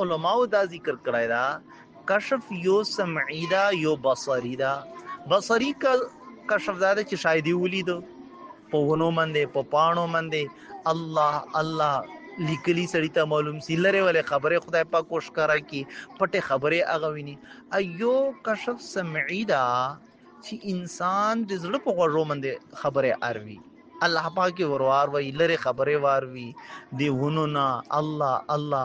علماء دا ذکر کړای دا، کشف یو سمعی دا، یو بصری دا۔ بصری کا کشف دا چې شاید ولید په ونو باندې په پانو باندې الله الله لیکلی سړی ته معلوم سی۔ لره ولې خبره خدای پاک کوش کرا کی پټه خبره اغوینی ایو کشف سمعی دا چې انسان د زړه په غوړو باندې خبره اروي الله پاکي وروار وی لره خبره وار وی، دی ونونه الله الله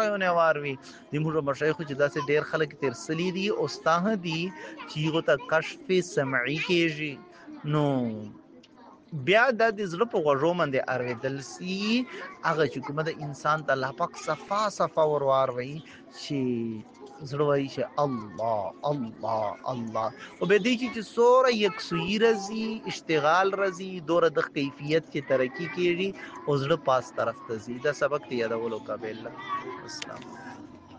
شيونه وار وی. دی موږ مشایخ چې داسې ډیر خلک تیر سلی دی او دی دي تا یو ته کشف سمعي کېږي نو بیا د دې زړه په غوږو باندې اړېدل سي. هغه چې کومه د انسان ته الله پاک صفا صفا وروار وی چې زړه الله الله الله او به دې چې سوره یکسوی رزي اشتغال رزي دور د کیفیت کې ترقی کیږي او زړه پاس طرف ته ځي سبق ته یادولو قابل السلام